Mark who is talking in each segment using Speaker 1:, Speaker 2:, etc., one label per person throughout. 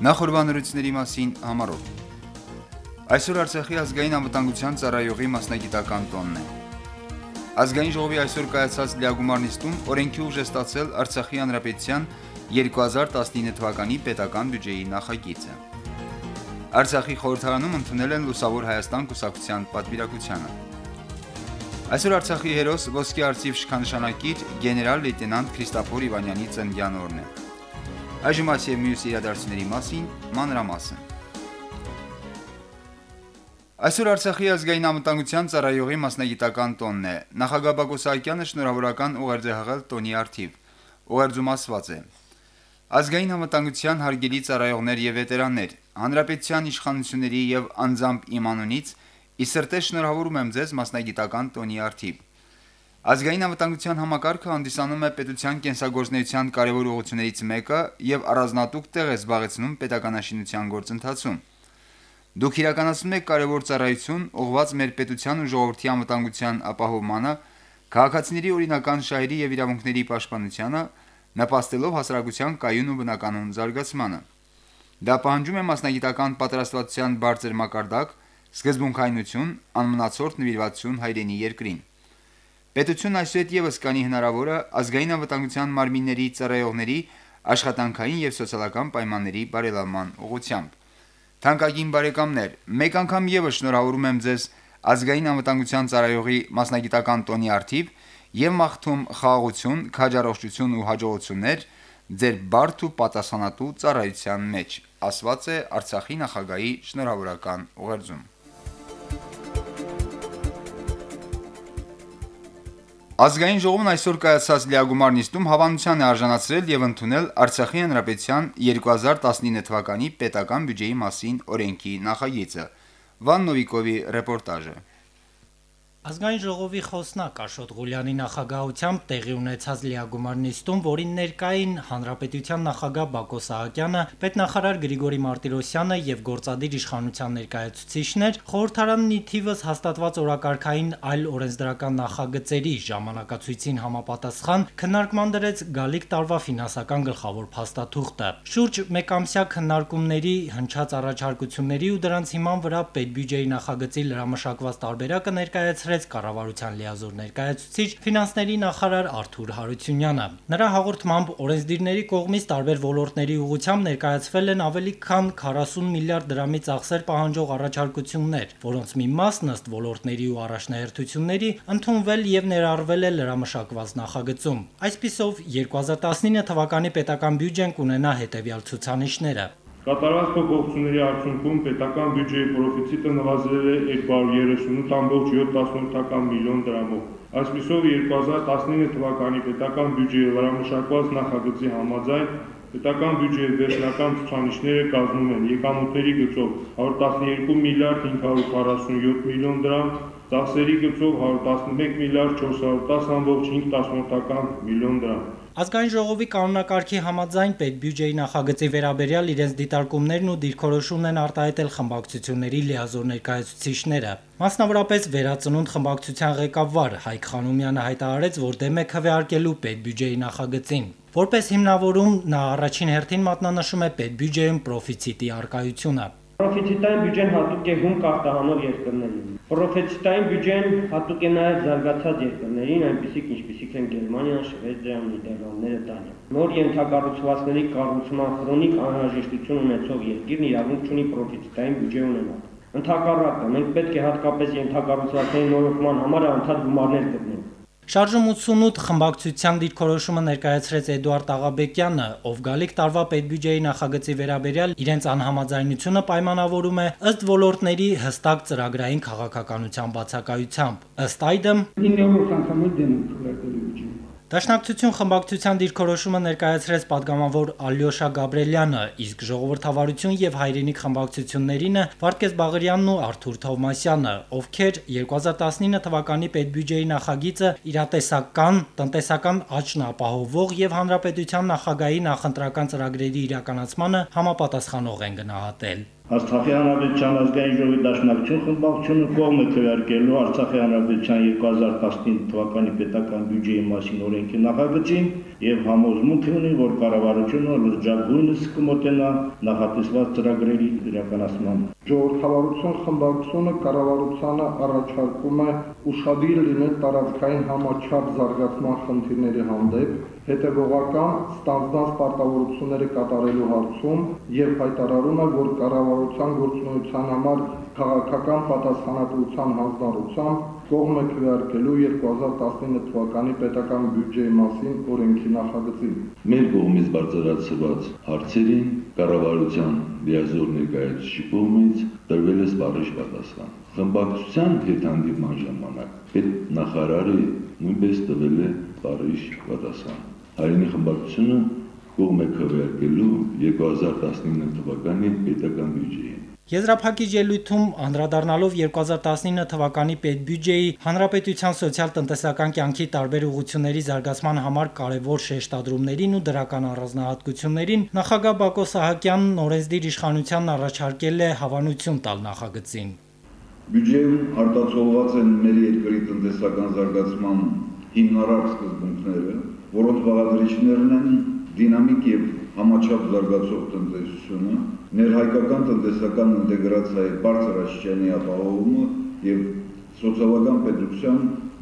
Speaker 1: Նախորbanությունների մասին համարոտ։ Այսօր Արցախի ազգային անվտանգության ծառայողի մասնագիտական տոնն է։ Ազգային ժողովի այսօր կայացած լիագումար նիստում օրենքի ուժ է ստացել Արցախի հանրապետության 2019 թվականի պետական բյուջեի նախագիծը։ Արցախի խորհրդարանում ընդունել են Լուսավոր Հայաստան կուսակցության պատվիրակությանը։ Այսօր Արցախի հերոս ոսկե արծիվ շքանշանակիր գեներալ լեյտենանտ Քրիստոֆոր Իվանյանի ծննդյան օրն է։ Այժմ այս եւ մյուս իրադարձությունների մասին մանրամասն։ Այսօր Արցախի ազգային անվտանգության ծառայողի մասնագիտական տոնն է։ Նախագահ Բակո Սահակյանը շնորհավորական ուղերձ է հղել տոնի արթիվ։ Ուղերձում ասված է. Ազգային անվտանգության հարգելի ծառայողներ եւ վետերաններ, հանրապետության իշխանությունների եւ անձամբ իմ անունից ի սրտե շնորհավորում եմ ձեզ մասնագիտական տոնի արթիվ։ Ազգային անվտանգության համակարգը հանդիսանում է պետության կենսագործնեության կարևոր ուղղություններից մեկը եւ առանձնատուկ տեղ է զբաղեցնում պետականաշինության գործընթացում։ Դուք իրականացնում եք կարևոր ծառայություն ուղղված մեր պետության ու ժողովրդի անվտանգության ապահովմանը, քաղաքացիների օրինական շահերի եւ իրավունքների պաշտպանությանը, նպաստելով հասարակության կայուն ու բնականոն զարգացմանը։ Դա պահանջում է մասնագիտական պատրաստվածության բարձր մակարդակ, սկզբունքայնություն, անմնացորդ նվիրվածություն հայրենի երկրին։ Պետությունն այսուհետ եւս կանի հնարավորը ազգային անվտանգության մարմինների ծառայողների աշխատանքային եւ սոցիալական պայմանների բարելավման ուղղությամբ։ Թանկագին բարեկամներ, մեկ անգամ եւս շնորհավորում եմ ձեզ ազգային անվտանգության ծառայողի մասնագիտական տոնի արթիվ եւ մաղթում խաղաղություն, քաջառողջություն ու հաջողություններ ձեր բարդ ու պատասխանատու ծառայության մեջ, ասված է Արցախի նախագահի շնորհավորական ուղերձում։ Ազգային ժողովն այսօր կայացած լիագումար նիստում հավանության է արժանացրել եւ ընդունել Արցախի հանրապետության 2019 թվականի պետական բյուջեի մասին օրենքի նախագիծը։ Վան Նովիկովի ռեպորտաժը։
Speaker 2: Ազգային ժողովի խոսնակ Աշոտ Ղուլյանի նախագահությամբ տեղի ունեցած լիագումար նիստում, որին ներկային հանրապետության նախագահ Բակո Սահակյանը, պետնախարար Գրիգորի Մարտիրոսյանը եւ գործադիր իշխանության ներկայացուցիչներ, խորհրդարանն ի թիվս հաստատված օրակարգային այլ օրենսդրական նախագծերի ժամանակացույցին համապատասխան քննարկման դրեց գալիք տարվա ֆինանսական գլխավոր փաստաթուղթը։ Շուրջ 1 ամսյա քննարկումների հնչած առաջարկությունների ու դրանց հիման վրա պետբյուջեի նախագծի լրամշակված տարբերակը ներկայացրել ներկայացրեց կառավարության լիազոր ներկայացուցիչ ֆինանսների նախարար Արթուր Հարությունյանը։ Նրա հաղորդմամբ օրենսդիրների կողմից տարբեր ոլորտների ուղղությամբ ներկայացվել են ավելի քան 40 միլիարդ դրամի ծախսեր պահանջող առաջարկություններ, որոնց մի մասն ըստ ոլորտների ու առաջնահերթությունների ընդունվել եւ ներառվել է լրամշակված նախագծում։ Այսպիսով 2019 թվականի պետական բյուջեն կունենա հետեւյալ ցուցանիշները.
Speaker 3: Կատարված փոփոխությունների արդյունքում պետական բյուջեի պրոֆիցիտը նվազել է 238.7 միլիոն դրամով։ Այսպիսով 2019 թվականի պետական բյուջեի լրամշակված նախագծի համաձայն պետական բյուջեի վերջնական ցուցանիշները կազմում են եկամուտների գծով 112 միլիարդ 547 միլիոն դրամ, ծախսերի գծով 111 միլիարդ 410.5 միլիոն դրամ։
Speaker 2: Ազգային ժողովի կանոնակարգի համաձայն պետբյուջեի նախագծի վերաբերյալ իրենց դիտարկումներն ու դիրքորոշումն են արտահայտել խմբակցությունների լիազոր ներկայացուցիչները։ Մասնավորապես վերածնունդ խմբակցության ղեկավար Հայկ Խանոմյանը հայտարարեց, որ դեմ է քվեարկելու պետբյուջեի նախագծին։ Որպես հիմնավորում նա առաջին հերթին մատնանշում է պետբյուջեում պրոֆիցիտի արկայությունը։
Speaker 4: Պրոֆիցիտային բյուջեն հատուկ է հում կարտահանող երկրներին։ Պրոֆիցիտային բյուջեն հատուկ է նաև զարգացած երկրներին, այնպիսիք ինչպիսիք են Գերմանիան, Շվեդիան, Նիդերլանդները, Դանիան։ Նոր ենթակառուցվածքների կառուցման քրոնիկ անհրաժեշտություն ունեցող երկիրն իրավունք ունի պրոֆիցիտային բյուջե ունենալ։ Ընթակառակը մենք պետք է հատկապես ենթակառուցվածքների նորոգման համար անդադ գումարներ գտնենք
Speaker 2: Շարժում 88 խմբակցության դիրքորոշումը ներկայացրեց Էդուարդ Աղաբեկյանը, ով գալիք տարվա պետբյուջեի նախագծի վերաբերյալ իրենց անհամաձայնությունը պայմանավորում է ըստ ոլորտների հստակ ծրագրային քաղաքականության բացակայությամբ։ Ըստ այդմ
Speaker 5: 9-րդ անգամը դեմ
Speaker 2: Դաշնակցություն խմբակցության դիրքորոշումը ներկայացրեց падգամավոր Ալյոշա Գաբրելյանը, իսկ ժողովրդավարություն եւ հայրենիք խմբակցություններինը Վարդգես Բաղարյանն ու Արթուր Թովմասյանը, ովքեր 2019 թվականի պետբյուջեի նախագիծը իրատեսական, տնտեսական աճն ապահովող եւ հանրապետության նախագահի նախընտրական ծրագրերի իրականացմանը համապատասխանող են գնահատել։
Speaker 6: Արցախի հանրապետության ազգային ժողովի դաշնակցություն խմբակցությունը կողմ է քվեարկելու Արցախի հանրապետության 2015 թվականի պետական բյուջեի մասին օրենքի նախագծին եւ համոզմունք ունի, որ կառավարությունը լրջագույնս կմոտենա նախատեսված ծրագրերի իրականացմանը։
Speaker 7: Ժողովրդավարություն խմբակցությունը կառավարությանը առաջարկում է ուշադիր լինել տարածքային համաչափ զարգացման խնդիրների հանդեպ, հետևողական ստանձնած պարտավորությունները կատարելու հարցում եւ հայտարարում է, որ կառավարության գործունեության համար քաղաքական պատասխանատվության հանձնառությամբ կողմ է քվեարկելու 2019 թվականի պետական բյուջեի մասին օրենքի նախագծին։
Speaker 8: Մեր կողմից բարձրացված հարցերին կառավարության լիազոր ներկայացուցիչի կողմից տրվել է սպառիչ պատասխան։ Խմբակցության հետ հանդիպման ժամանակ պետ նախարարը նույնպես տվել է սպառիչ պատասխան։ Հայրենի խմբակցությունը կողմ է քվեարկելու 2019 թվականի պետական բյուջեին։
Speaker 2: Եզրափակիչ ելույթում անդրադառնալով 2019 թվականի պետբյուջեի հանրապետության սոցիալ-տնտեսական կյանքի տարբեր ուղղությունների զարգացման համար կարևոր շեշտադրումներին ու դրական առանձնահատկություններին նախագահ Բակո Սահակյանն օրենսդիր իշխանությանն առաջարկել է հավանություն տալ նախագծին։
Speaker 9: Բյուջեում արտացոլված են մեր երկրի տնտեսական զարգացման հիմնարար սկզբունքները, որոնց բաղադրիչներն են դինամիկ եւ համաչափ զարգացող տնտեսությունը, ներհայկական տնտեսական ինտեգրացիայի բարձր աստիճանի ապահովումը եւ սոցիալական պետության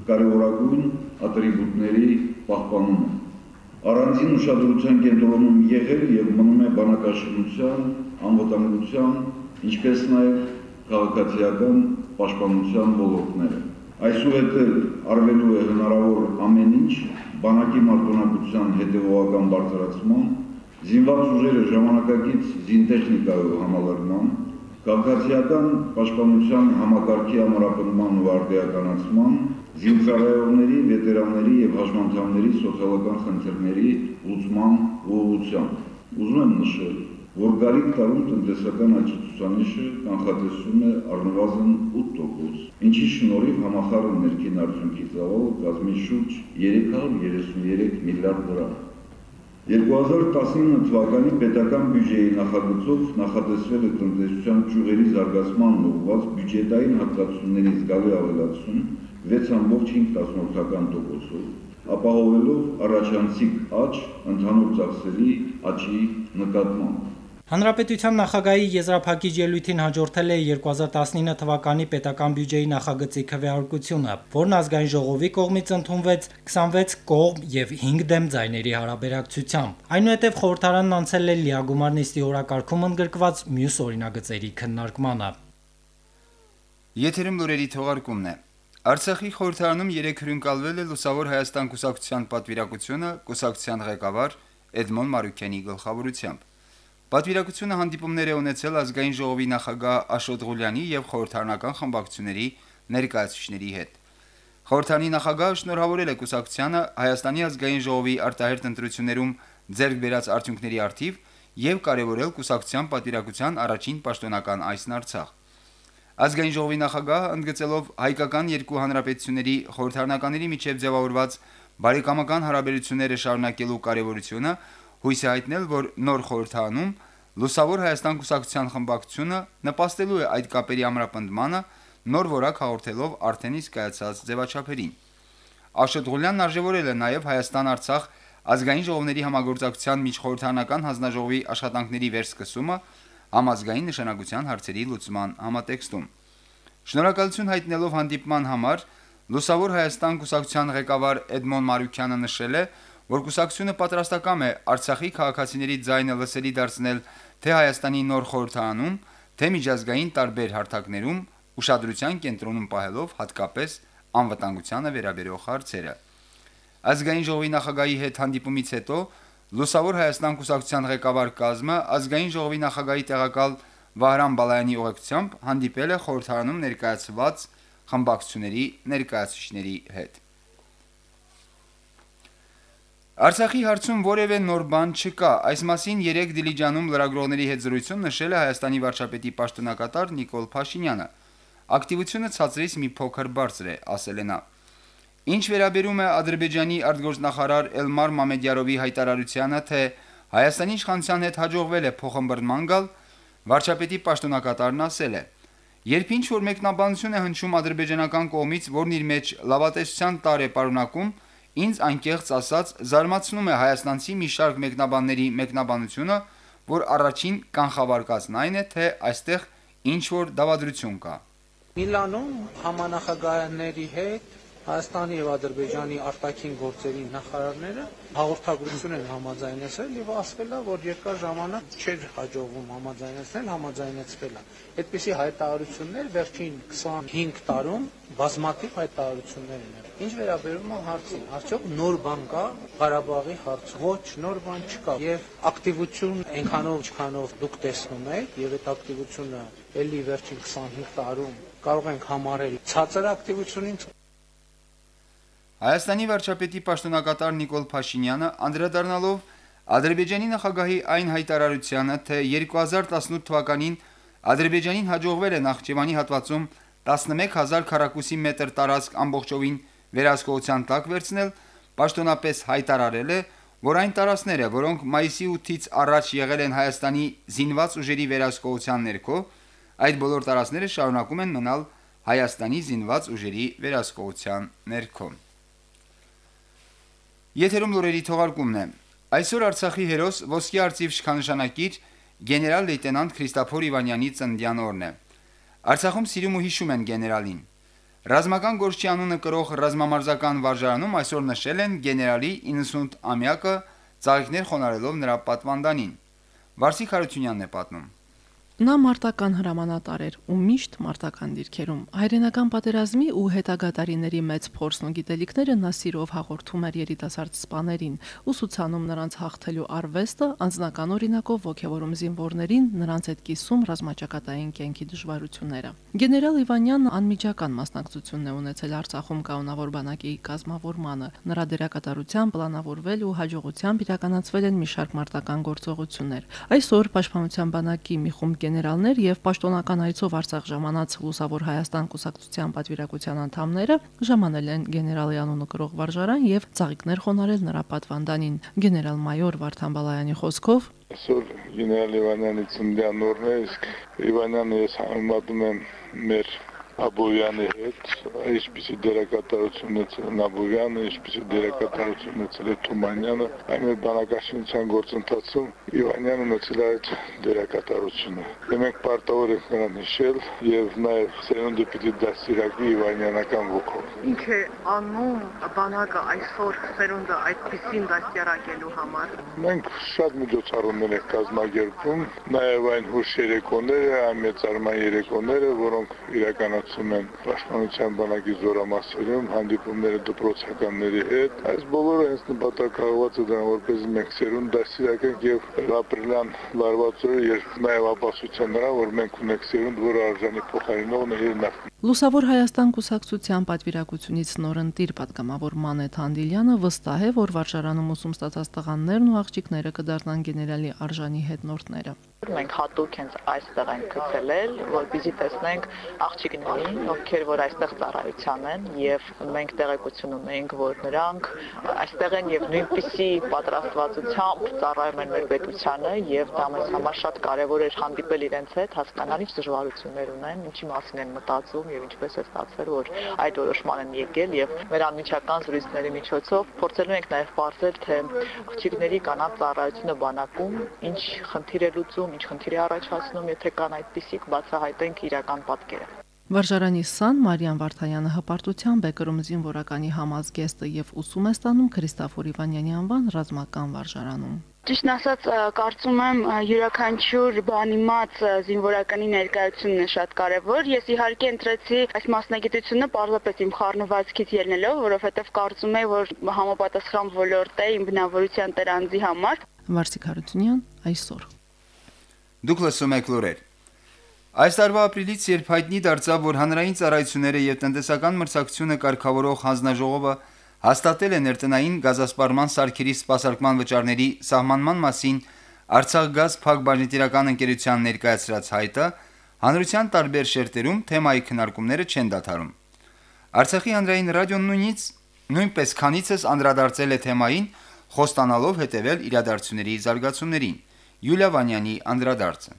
Speaker 9: կարևորագույն ատրիբուտների պահպանումը։ Առանձին ուշադրության կենտրոնում եղել եւ մնում է բանակաշինության, անվտանգության, ինչպես նաեւ քաղաքացիական պաշտպանության ոլորտները։ Այսուհետև արվելու է հնարավոր ամեն ինչ բանակի մարտունակության հետևողական բարձրացման, զինված ուժերը ժամանակակից զինտեխնիկայով համալրման, քաղաքացիական պաշտպանության համակարգի ամրապնման ու արդիականացման, զինծառայողների, վետերանների եւ հաշմանդամների սոցիալական խնդիրների լուծման ուղղությամբ։ Ուզում եմ նշել, որ գալիք տարում տնտեսական աճի ցուցանիշը կանխատեսում է առնվազն 8%, ինչի շնորհիվ համախառն ներքին արդյունքի ծավալը կազմի շուրջ 333 միլիարդ դրամ։ 2019 թվականի պետական բյուջեի նախագծով նախատեսվել է տնտեսության ճյուղերի զարգացման ուղղված բյուջետային հատկացումների զգալի ավելացում 6.5%-ով, ապահովելով առաջանցիկ աճ ընդհանուր ծախսերի աճի նկատմամբ։
Speaker 2: Հանրապետության նախագահի եզրափակիչ ելույթին հաջորդել է 2019 թվականի պետական բյուջեի նախագծի քվեարկությունը, որն ազգային ժողովի կողմից ընդունվեց 26 կողմ եւ 5 դեմ ձայների հարաբերակցությամբ։ Այնուհետև խորհրդարանն անցել է լիագումար նիստի օրակարգում ընդգրկված մյուս օրինագծերի քննարկմանը։
Speaker 1: Եթերում լուրերի թողարկումն է։ Արցախի խորհրդարանում երեք հյուրընկալվել է Լուսավոր Հայաստան կուսակցության պատվիրակությունը, կուսակցության ղեկավար Էդմոն Մարուկյանի գլխավորությամբ։ Պատվիրակությունը հանդիպումներ է ունեցել ազգային ժողովի նախագահ Աշոտ Ղուլյանի եւ խորհրդարանական խմբակցությունների ներկայացուցիչների հետ։ Խորհրդանի նախագահը շնորհավորել է կուսակցությանը Հայաստանի ազգային ժողովի արտահերտ ընտրություններում ձեռք բերած արդյունքների արդիվ եւ կարեւորել կուսակցության պատվիրակության առաջին պաշտոնական այսն Արցախ։ Ազգային ժողովի նախագահը ընդգծելով հայկական երկու հանրապետությունների խորհրդարանականների միջև ձևավորված բարեկամական հարաբերությունները շարունակելու կարևորությունը հույս է հայտնել, որ նոր խորհրդանում Լուսավոր Հայաստան կուսակցության խմբակցությունը նպաստելու է այդ կապերի ամրապնդմանը, նոր որակ հաղորդելով արդեն իսկ կայացած ձևաչափերին։ Աշոտ Ղուլյանն արժևորել է նաև Հայաստան-Արցախ ազգային ժողովների համագործակցության միջխորհրդարանական հանձնաժողովի աշխատանքների վերսկսումը համազգային նշանակության հարցերի լուծման համատեքստում։ Շնորհակալություն հայտնելով հանդիպման համար Լուսավոր Հայաստան կուսակցության ղեկավար Էդմոն Մարուկյանը նշել է, որ կուսակցությունը պատրաստական է Արցախի քաղաքացիների ձայնը լսելի դարձնել թե Հայաստանի նոր խորհրդանում, թե միջազգային տարբեր հարթակներում ուշադրության կենտրոնում պահելով հատկապես անվտանգությանը վերաբերող հարցերը։ Ազգային ժողովի նախագահի հետ հանդիպումից հետո Լուսավոր Հայաստան կուսակցության ղեկավար կազմը ազգային ժողովի նախագահի տեղակալ Վահրամ Բալայանի ուղեկցությամբ հանդիպել է խորհրդարանում ներկայացված խմբակցությունների ներկայացուցիչների հետ։ Արցախի հարցում որևէ նոր բան չկա։ Այս մասին 3 Դիլիջանում լրագրողների հետ զրույցում նշել է Հայաստանի վարչապետի պաշտոնակատար Նիկոլ Փաշինյանը։ Ակտիվությունը ցածրից մի փոքր բարձր է, ասել է նա։ Ինչ վերաբերում է Ադրբեջանի արտգործնախարար Էլմար Մամեդյարովի հայտարարությանը, թե Հայաստանի իշխանության հետ հաջողվել է փոխհմբռնման գալ, Վարչապետի պաշտոնակատարն ասել է. «Երբ ինչ-որ մեկնաբանություն է հնչում ադրբեջանական կողմից, որն իր մեջ լավատեսության տարր է պարունակում, ինձ անկեղծ ասած զարմացնում է հայաստանցի մի շարք մեկնաբանների մեկնաբանությունը, որ առաջին կանխավարկածն այն է, թե այստեղ ինչ-որ դավադրություն կա»։
Speaker 10: Միլանում համանախագահաների հետ Հայաստանի եւ Ադրբեջանի արտաքին գործերի նախարարները հաղորդագրություն են համաձայնեցրել եւ ասվել է, որ երկար ժամանակ չէր հաջողվում համաձայնեցնել, համաձայնեցվել է։ Այդպիսի հայտարարություններ վերջին 25 տարում բազմաթիվ հայտարարություններ են։ Ինչ վերաբերում է հարցին, արդյոք նոր բան կա Ղարաբաղի հարցում։ Ոչ, նոր բան չկա։ Եվ ակտիվություն այնքանով չքանով դուք տեսնում եք եւ այդ ակտիվությունը ելի վերջին 25 տարում կարող ենք համարել ցածր ակտիվությունից
Speaker 1: Հայաստանի վարչապետի պաշտոնակատար Նիկոլ Փաշինյանը անդրադառնալով Ադրբեջանի նախագահի այն հայտարարությանը, թե 2018 թվականին Ադրբեջանին հաջողվել է Նախճեվանի հատվածում 11000 քառակուսի մետր տարածք ամբողջովին վերահսկողության տակ վերցնել, պաշտոնապես հայտարարել է, որ այն տարածքները, որոնք մայիսի 8-ից առաջ եղել են Հայաստանի զինված ուժերի վերահսկողության ներքո, այդ բոլոր տարածքները շարունակում են մնալ Հայաստանի զինված ուժերի վերահսկողության ներքո։ Եթերում լուրերի թողարկումն է։ Այսօր Արցախի հերոս ոսկի արծիվ շքանշանակիր գեներալ լեյտենանտ Քրիստոֆոր Իվանյանի ծննդյան օրն է։ Արցախում սիրում ու հիշում են գեներալին։ Ռազմական գործչի անունը կրող ռազմամարզական վարժարանում այսօր նշել են գեներալի 98-ամյակը ծաղիկներ խոնարելով նրա պատվանդանին։ Վարսիկ Հարությունյանն է պատմում։
Speaker 11: Նա մարտական հրամանատար էր ու միշտ մարտական դիրքերում։ Հայրենական պատերազմի ու հետագա տարիների մեծ փորձն ու գիտելիքները նա սիրով հաղորդում էր երիտասարդ սպաներին, ուսուցանում նրանց հաղթելու արվեստը, անձնական օրինակով ողջևորում զինվորներին, նրանց հետ կիսում ռազմաճակատային կյանքի դժվարությունները։ Գեներալ Իվանյանն անմիջական մասնակցություն է ունեցել Արցախում կանոնավոր բանակի կազմավորմանը։ Նրա դերակատարությամբ պլանավորվել ու հաջողությամբ իրականացվել են մի շարք մարտական գործողություններ։ Այսօր Պաշտպանության բանակի մի խումբ գեներալներ եւ պաշտոնական այցով Արցախ ժամանած Լուսավոր Հայաստան կուսակցության պատվիրակության անդամները ժամանել են գեներալի անունը կրող վարժարան եւ ծաղիկներ խոնարել նրա պատվանդանին։ Գեներալ-մայոր Վարդան Բալայանի խոսքով
Speaker 12: Այսօր գեներալ Իվանյանի ծննդյան օրն է, իսկ Իվանյանը ես համեմատում եմ մեր Աբովյանի հետ, ինչպիսի դերակատարություն ունեցել Աբովյանը, ինչպիսի դերակատարություն ունեցել Թումանյանը, այն մեր բանակաշինության գործընթացում Իվանյանը ունեցել այդ դերակատարությունը։ Մենք պարտավոր ենք նրան հիշել եւ նաեւ սերունդը պիտի դասիրակի Իվանյանական ոգով։
Speaker 13: Ինչ է անում բանակը այսօր սերունդը այդպեսին դասյարակելու համար։
Speaker 12: Մենք շատ միջոցառումներ ենք կազմակերպում, նաեւ այն հուշ երեկոները, այն մեծարման երեկոները, որոնք իրականացում գործում են պաշտպանության բանակի զորամասերում, հանդիպումները դպրոցականների հետ։ Այս բոլորը հենց նպատակահարված է դրան, որպես մենք ծերուն դասիրակենք եւ ապրիլյան լարվածորը երբ նաեւ ապացուցան նրա, որ մենք ունենք ծերուն, որը արժանի փոխարինողն է երնակ։
Speaker 11: Լուսավոր Հայաստան կուսակցության պատվիրակությունից նորընտիր պատգամավոր Մանեթ Հանդիլյանը վստահ է, որ վարժարանում ուսում ստացած տղաներն ու աղջիկները կդառնան գեներալի արժանի հետնորդները։
Speaker 14: Մենք հատուկ հենց այստեղ ենք գցել, որպեսզի տեսնենք աղջիկների աղջիկներին, ովքեր որ այստեղ ծառայության են եւ մենք տեղեկություն ունենք, որ նրանք այստեղ են եւ նույնպիսի պատրաստվածությամբ ծառայում են մեր պետությանը եւ դա մեզ համար շատ կարեւոր էր հանդիպել իրենց հետ, հասկանալ ինչ դժվարություններ ունեն, ինչի մասին են մտածում եւ ինչպես է ստացվել, որ այդ որոշման են եկել եւ մեր անմիջական զրույցների միջոցով փորձելու ենք նաեւ բարձել, թե աղջիկների կանանց ծառայությունը բանակում ինչ խնդիր է լուծում ինչ խնդիր է առաջացնում, եթե կան այդպիսիք, բացահայտենք իրական պատկերը։
Speaker 11: Վարժարանի սան Մարիան Վարդայանը հպարտությամբ է կրում զինվորականի համազգեստը եւ ուսում է ստանում Քրիստոֆոր Իվանյանի անվան ռազմական վարժարանում։
Speaker 15: Ճիշտն ասած, կարծում եմ յուրաքանչյուր բանի մած զինվորականի ներկայությունն է շատ կարևոր։ Ես իհարկե ընտրեցի այս մասնագիտությունը պարզապես իմ խառնվածքից ելնելով, որովհետև կարծում եմ, որ համապատասխան ոլորտ է իմ բնավորության տերանձի համար։
Speaker 11: Վարսիկ Հարությունյան այսօր
Speaker 1: Դուք լսում եք լուրեր։ Այս տարվա ապրիլից, երբ հայտնի դարձավ, որ հանրային ծառայությունները եւ տնտեսական մրցակցությունը կարգավորող հանձնաժողովը հաստատել է ներտնային գազասպարման սարքերի սպասարկման վճարների սահմանման մասին Արցախ գազ փակ բաժնետիրական ընկերության ներկայացրած հայտը, հանրության տարբեր շերտերում թեմայի քննարկումները չեն դադարում։ Արցախի հանրային ռադիոն նույնից նույնպես քանիցս անդրադարձել է թեմային, խոստանալով հետևել իրադարձությունների զարգացումներին։ Յուլիա Վանյանի անդրադարձը։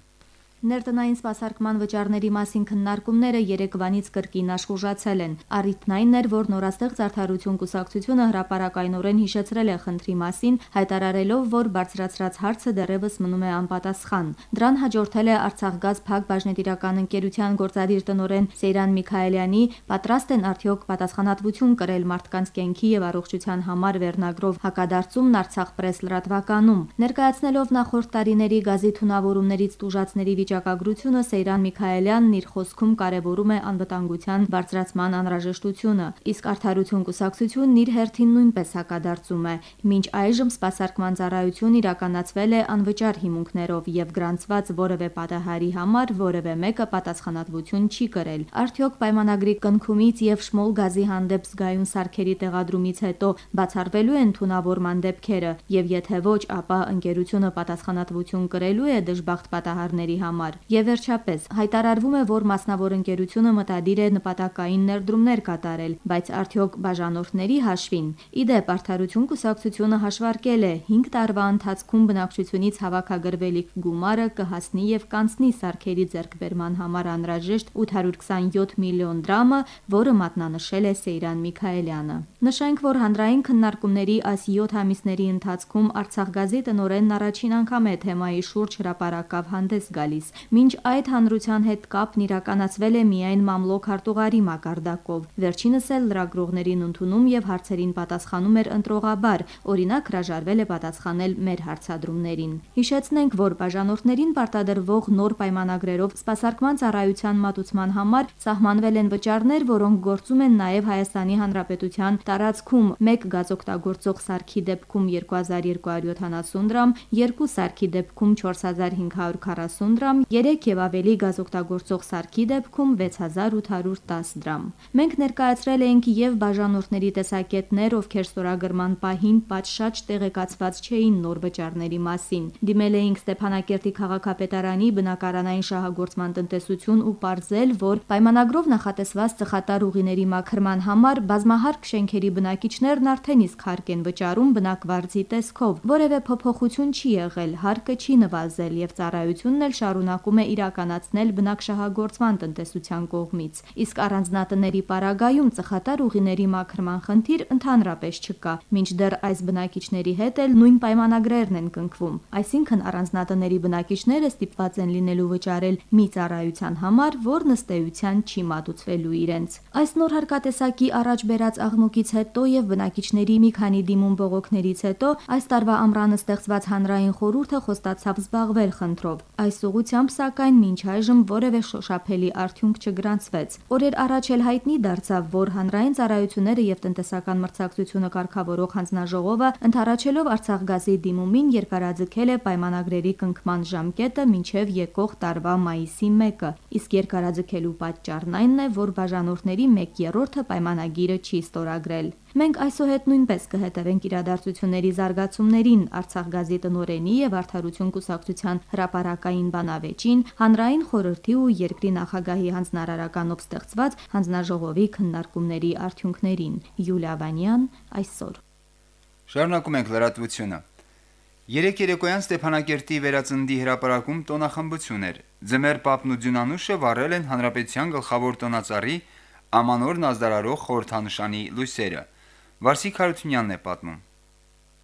Speaker 16: Ներտնային սպասարկման վճարների մասին քննարկումները Երևանից կրկին աշխուժացել են։ Առիթն այն էր, որ նորաստեղծ արդարություն կուսակցությունը հրապարակայնորեն հիշեցրել է խնդրի մասին, հայտարարելով, որ բարձրացրած հարցը դեռևս մնում է անպատասխան։ Դրան հաջորդել է Արցախգազ Փակ բաժնետիրական ընկերության գործադիր տնօրեն Սեյրան Միքայելյանի պատրաստ են արդյոք պատասխանատվություն կրել մարդկանց կյանքի եւ առողջության համար վերնագրով հակադարձումն Արցախ պրես լրատվականում։ Ներկայացնելով նախորդ տարիների գազի թունավորումներից տուժածների վիճակագրությունը Սեյրան Միքայելյանն իր խոսքում կարևորում է անվտանգության բարձրացման անհրաժեշտությունը, իսկ արդարություն կուսակցությունն իր հերթին նույնպես հակադարձում է։ Մինչ այժմ սպասարկման ծառայություն իրականացվել է անվճար հիմունքներով եւ գրանցված որևէ պատահարի համար որևէ մեկը պատասխանատվություն չի կրել։ Արդյոք պայմանագրի կնքումից եւ շմոլ գազի հանդեպ զգայուն սարքերի տեղադրումից հետո բացառվելու են թունավորման դեպքերը եւ եթե ոչ, ապա ընկերությունը պատասխանատվություն կրելու է դժբախտ պատահարների համար համար։ Եվ վերջապես, հայտարարվում է, որ մասնավոր ընկերությունը մտադիր է նպատակային ներդրումներ կատարել, բայց արդյոք բաժանորդների հաշվին։ Իդեպ արդարություն կուսակցությունը հաշվարկել է 5 տարվա ընթացքում բնակչությունից հավաքագրվելիք գումարը կհասնի եւ կանցնի սարքերի ձեռքբերման համար անհրաժեշտ 827 միլիոն դրամը, որը մատնանշել է Սեյրան Միքայելյանը։ Նշենք, որ հանրային քննարկումների այս 7 ամիսների ընթացքում Արցախգազի տնօրենն առաջին անգամ է թեմայի շուրջ հրապարակավ հանդես գալիս։ Մինչ այդ հանրության հետ կապն իրականացվել է միայն մամլոք հարտուղարի մակարդակով։ Վերջինս էլ լրագրողներին ընդունում եւ հարցերին պատասխանում էր ընտրողաբար, օրինակ հրաժարվել է պատասխանել մեր հարցադրումներին։ Հիշեցնենք, որ բաժանորդներին պարտադրվող նոր պայմանագրերով սպասարկման ծառայության մատուցման համար սահմանվել են վճարներ, որոնք գործում են նաեւ Հայաստանի Հանրապետության տարածքում 1 գազօգտագործող սարքի դեպքում 2270 դրամ, 2 սարքի դեպքում 4540 դրամ, 3 եւ ավելի գազօգտագործող սարքի դեպքում 6810 դրամ։ Մենք ներկայացրել էինք եւ բաժանորդների տեսակետներ, ովքեր ստորագրման պահին պատշաճ տեղեկացված չէին նոր վճարների մասին։ Դիմել էինք Ստեփանակերտի քաղաքապետարանի բնակարանային շահագործման տնտեսություն ու ողրզել, որ պայմանագրով նախատեսված ծխատար ուղիների մաքրման համար բազմահարկ շենքերի բնակիչներն արդեն իսկ հարկ են վճարում բնակվարձի տեսքով։ Որևէ փոփոխություն չի եղել, հարկը չի նվազել եւ ծառայությունն էլ շարունակ շարունակում է իրականացնել բնակշահագործման տնտեսության կողմից։ Իսկ առանձնատների պարագայում ծխատար ուղիների մաքրման խնդիր ընդհանրապես չկա, մինչդեռ այս բնակիչների հետ էլ նույն պայմանագրերն են կնքվում։ Այսինքն առանձնատների բնակիչները ստիպված են լինելու վճարել մի ծառայության համար, որն ըստ էության չի մատուցվելու իրենց։ Այս նոր հարկատեսակի առաջ բերած աղմուկից հետո եւ բնակիչների մի քանի դիմում բողոքներից հետո այս տարվա ամռանը ստեղծված հանրային խորհուրդը խոստացավ զբաղվել խնդրով։ Այս ուղղությամբ ուղղությամբ, սակայն մինչ այժմ որևէ շոշափելի արդյունք չգրանցվեց։ Օրեր առաջ էլ հայտնի դարձավ, որ հանրային ծառայությունները եւ տնտեսական մրցակցությունը կարգավորող հանձնաժողովը ընդառաջելով Արցախ գազի դիմումին երկարաձգել է պայմանագրերի կնքման ժամկետը մինչև եկող տարվա մայիսի 1-ը, իսկ երկարաձգելու պատճառն այն է, որ բաժանորդների 1/3-ը պայմանագիրը չի ստորագրել։ Մենք այսուհետ նույնպես կհետևենք իրադարձությունների զարգացումներին Արցախ գազի տնորենի եւ Արդարություն կուսակցության հրապարակային բանավեճին, հանրային խորհրդի ու երկրի նախագահի հանձնարարականով ստեղծված հանձնաժողովի քննարկումների արդյունքներին։ Յուլիա Վանյան այսօր։
Speaker 1: Շարունակում ենք լրատվությունը։ Երեք երեկոյան Ստեփանակերտի վերածնդի հրապարակում տոնախմբություն էր։ Ձմեր Պապն ու Ձյունանուշը վառել են հանրապետության գլխավոր տոնածառի Ամանոր նազդարարող խորհրդանշանի լույսերը։ Վարսիկ Հարությունյանն է պատմում։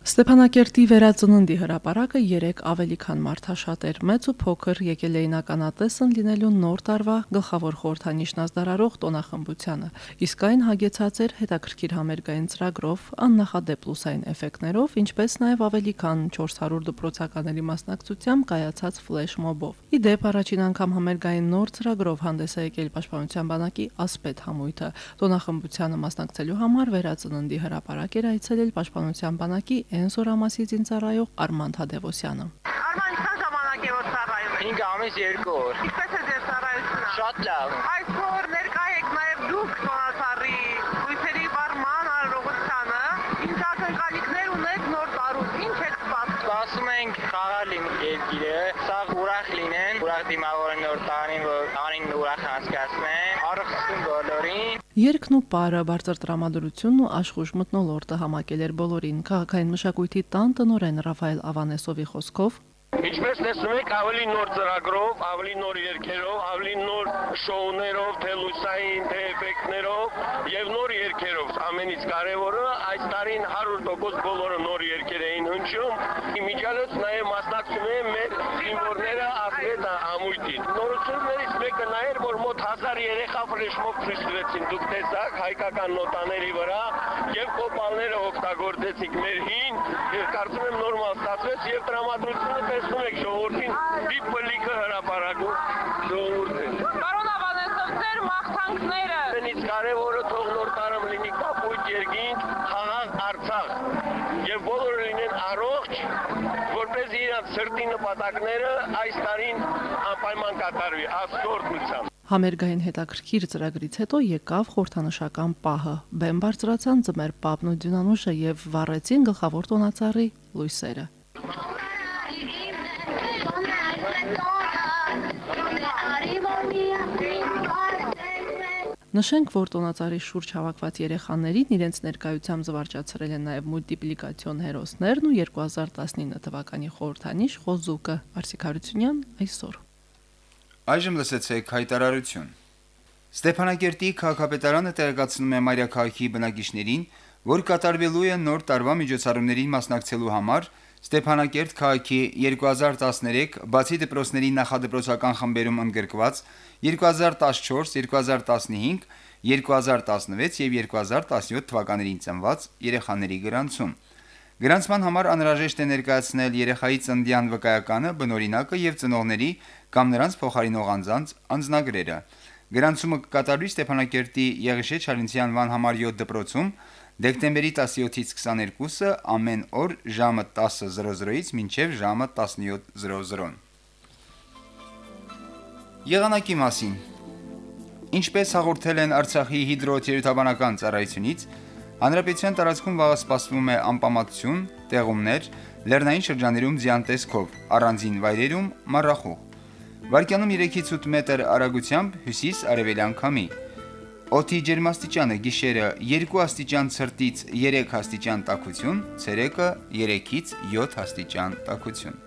Speaker 11: Ստեփանակերտի վերածննդի հրապարակը 3 ավելի քան մարդաշատ էր։ Մեծ ու փոքր եկել էին ականատեսն լինելու նոր տարվա գլխավոր խորհրդանիշն ազդարարող տոնախմբությանը։ Իսկ այն հագեցած էր հետաքրքիր համերգային ծրագրով, աննախադեպ լուսային էֆեկտներով, ինչպես նաև ավելի քան 400 դպրոցականների մասնակցությամբ կայացած ֆլեշ մոբով։ Ի դեպ առաջին անգամ համերգային նոր ծրագրով հանդես է եկել Պաշտպանության բանակի ասպետ համույթը։ Տոնախմբությանը մասնակցելու համար վերածննդի հրապարակ էր այցելել Պաշտպանության բանակի են զորամասի ծինծառայող Արման Թադևոսյանը։
Speaker 13: Արման, ինչքան ժամանակ է որ ծառայում եք։
Speaker 17: 5 ամիս 2 օր։
Speaker 13: Ինչպես է ձեր ծառայությունը։
Speaker 17: Շատ լավ։
Speaker 13: Այսօր ներկա եք նաև դուք տոնացարի գույցերի վարման արարողությանը։ Ինչ ակնկալիքներ ունեք նոր տարուց։ Ինչ եք սպասում։
Speaker 17: Սպասում ենք խաղալ իմ երկիրը, սա ուրախ լինեն, ուրախ դիմավորեն նոր տարին, որ տարին ուրախ անցկացնեն։ Առողջություն
Speaker 11: Երկն ու պարը բարձր տրամադրությունն ու աշխուժ մտնոլորտը համակել էր բոլորին։ Քաղաքային մշակույթի տան տնորեն Ռաֆայել Ավանեսովի խոսքով
Speaker 18: Ինչպես տեսնում եք, ավելի նոր ծրագրով, ավելի նոր երգերով, ավելի նոր շոուներով, թե լուսային, թե էֆեկտներով եւ նոր երգերով։ Ամենից կարևորը այս տարին 100% բոլորը նոր երգեր էին հնչում։ Իմիջիալոց նաեւ մասնակցում են մեր զինվորները ասվետ ամույթին։ Նորություններից մեկը նա էր, որ մոտ 1000 երեխա ֆրեշմոբ փրկվեցին։ Դուք տեսաք հայկական նոտաների վրա եւ կոպալները օգտագործեցիք մեր հին եւ կարծում եմ նորմալ ստացվեց եւ տրամադրությունը տեսնում եք ժողովրդին դիպլիկը հրապարակում ժողովրդին։
Speaker 13: Պարոն Ավանեսով, ձեր մաղթանքները։
Speaker 18: Դենից կարևորը թող նոր տարում լինի կապույտ երկինք, խաղաղ Արցախ եւ բոլորը լինեն առողջ, որպես իրանց սրտի նպատակները այս տարին անպայման կատարվի աստորտնությամբ։
Speaker 11: Համերգային հետաքրքիր ծրագրից հետո եկավ խորհրդանշական պահը։ Բեմ բարձրացան ձմեր պապն ու դյունանուշը եւ վառեցին գլխավոր տոնածառի լույսերը։ Նշենք, որ տոնածառի շուրջ հավաքված երեխաներին իրենց ներկայությամբ զվարճացրել են նաև մուլտիպլիկացիոն հերոսներն ու 2019 թվականի խորհրդանիշ Խոզուկը Արսիկ Հարությունյան այսօր։
Speaker 1: Այժմ լսեցեք հայտարարություն։ Ստեփանակերտի քաղաքապետարանը տեղեկացնում է Մարիա քաղաքի բնակիչներին, որ կատարվելու է նոր տարվա միջոցառումներին մասնակցելու համար Ստեփանակերտ քաղաքի 2013 բացի դպրոցների նախադպրոցական խմբերում ընդգրկված 2014, 2015, 2016 եւ 2017 թվականներին ծնված երեխաների գրանցում։ Գրանցման համար անհրաժեշտ է ներկայացնել երեխայի ծննդյան վկայականը, բնօրինակը եւ ծնողների կամ նրանց փոխարինող անձանց անձնագրերը։ Գրանցումը կկատարվի Ստեփանակերտի Եղիշե Չարենցյան վան համար 7 դպրոցում դեկտեմբերի 17-ից 22-ը ամեն օր ժամը 10:00-ից մինչև ժամը 17:00-ն։ Եղանակի մասին. Ինչպես հաղորդել են Արցախի հիդրոթերապևտաբանական ծառայությունից, հանրապետության տարածքում վաղը սպասվում է անպամատություն, տեղումներ, լեռնային շրջաներում ձյան տեսքով, առանձին վայրերում մառախուղ։ Վարկյանում 3-ից 8 մետր արագությամբ հյուսիս-արևելյան քամի։ Օդի ջերմաստիճանը գիշերը 2 աստիճան ցրտից 3 աստիճան տաքություն, ցերեկը 3-ից 7 աստիճան տաքություն։